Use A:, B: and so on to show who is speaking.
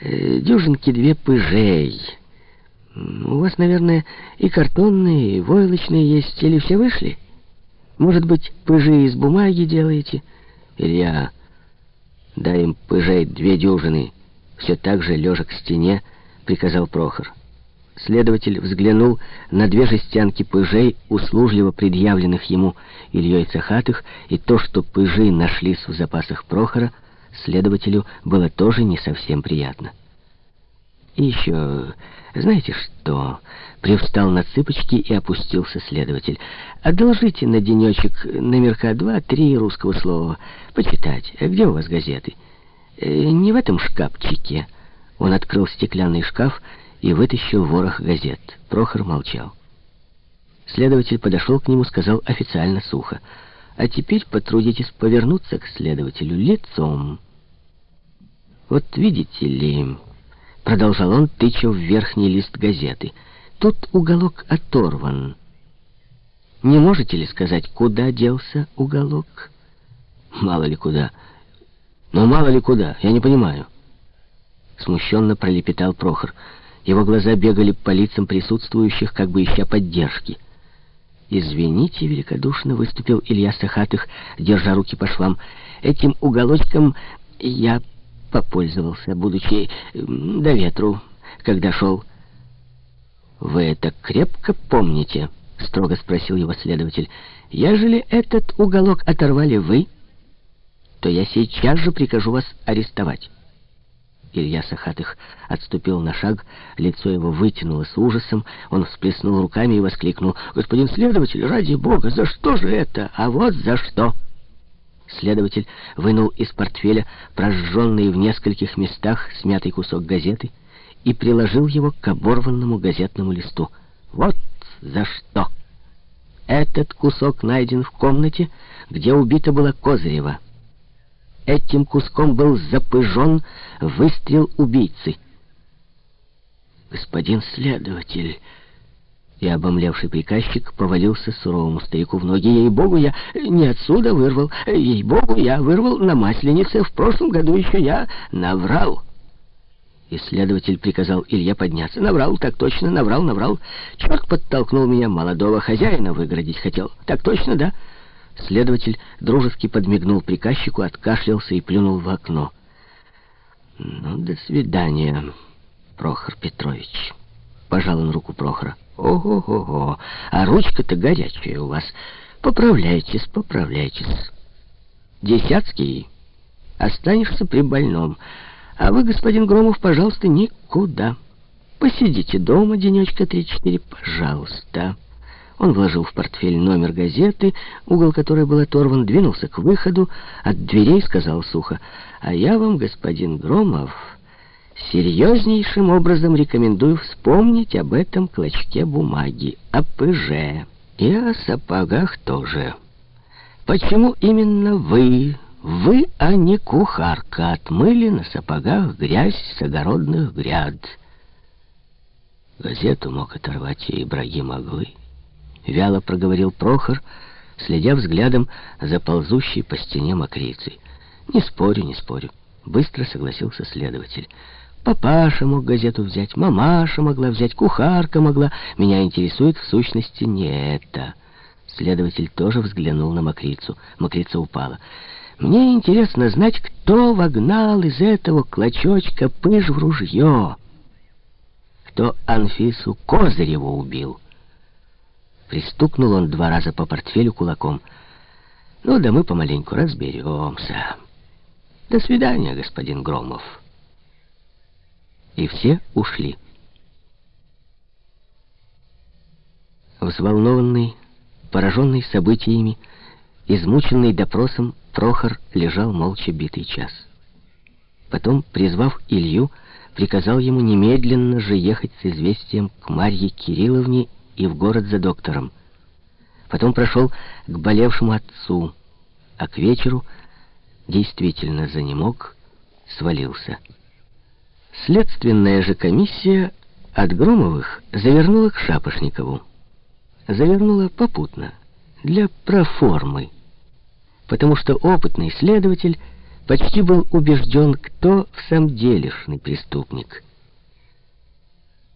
A: э, дюжинки две пыжей. У вас, наверное, и картонные, и войлочные есть, или все вышли? Может быть, пыжи из бумаги делаете? Илья, дай им пыжей две дюжины. Все так же, лежа к стене, приказал Прохор. Следователь взглянул на две жестянки пыжей, услужливо предъявленных ему Ильей Цахатых, и то, что пыжи нашлись в запасах Прохора, следователю было тоже не совсем приятно. И еще, знаете что, привстал на цыпочки и опустился следователь. Одолжите на денечек номерка два-три русского слова. Почитать. Где у вас газеты? Э, не в этом шкафчике. Он открыл стеклянный шкаф и вытащил ворох газет. Прохор молчал. Следователь подошел к нему, сказал официально сухо. «А теперь потрудитесь повернуться к следователю лицом». «Вот видите ли...» — продолжал он, тыча в верхний лист газеты. «Тут уголок оторван. Не можете ли сказать, куда делся уголок?» «Мало ли куда. Но мало ли куда, я не понимаю». Смущенно пролепетал Прохор. Его глаза бегали по лицам присутствующих, как бы ища поддержки. «Извините, великодушно выступил Илья Сахатых, держа руки по швам. Этим уголочком я попользовался, будучи до ветру, когда шел. «Вы это крепко помните?» — строго спросил его следователь. «Ежели этот уголок оторвали вы, то я сейчас же прикажу вас арестовать». Илья Сахатых отступил на шаг, лицо его вытянуло с ужасом, он всплеснул руками и воскликнул. «Господин следователь, ради бога, за что же это? А вот за что!» Следователь вынул из портфеля прожженный в нескольких местах смятый кусок газеты и приложил его к оборванному газетному листу. Вот за что! Этот кусок найден в комнате, где убита была Козырева. Этим куском был запыжен выстрел убийцы. «Господин следователь...» И обомлевший приказчик повалился суровому старику в ноги. «Ей-богу, я не отсюда вырвал. Ей-богу, я вырвал на Масленице. В прошлом году еще я наврал». Исследователь приказал Илье подняться. «Наврал, так точно, наврал, наврал. Черт подтолкнул меня, молодого хозяина выгородить хотел. Так точно, да?» Следователь дружески подмигнул приказчику, откашлялся и плюнул в окно. «Ну, до свидания, Прохор Петрович». Пожал он руку Прохора. Ого-го-го, а ручка-то горячая у вас. Поправляйтесь, поправляйтесь. Десятский, останешься при больном. А вы, господин Громов, пожалуйста, никуда. Посидите дома денечка три-четыре, пожалуйста. Он вложил в портфель номер газеты, угол которой был оторван, двинулся к выходу, от дверей сказал сухо, «А я вам, господин Громов...» серьезнейшим образом рекомендую вспомнить об этом клочке бумаги, о ПЖ и о сапогах тоже. Почему именно вы, вы, а не кухарка, отмыли на сапогах грязь с огородных гряд? Газету мог оторвать и Ибрагим Аглы. Вяло проговорил Прохор, следя взглядом за ползущей по стене мокрицей. «Не спорю, не спорю», — быстро согласился следователь. Папаша мог газету взять, мамаша могла взять, кухарка могла. Меня интересует в сущности не это. Следователь тоже взглянул на мокрицу. Мокрица упала. Мне интересно знать, кто вогнал из этого клочочка пыж в ружье. Кто Анфису Козыреву убил. Пристукнул он два раза по портфелю кулаком. Ну да мы помаленьку разберемся. До свидания, господин Громов и все ушли. Взволнованный, пораженный событиями, измученный допросом, Прохор лежал молча битый час. Потом, призвав Илью, приказал ему немедленно же ехать с известием к Марье Кирилловне и в город за доктором. Потом прошел к болевшему отцу, а к вечеру действительно занемог, свалился. Следственная же комиссия от Громовых завернула к Шапошникову. Завернула попутно, для проформы, потому что опытный следователь почти был убежден, кто в самом делешный преступник.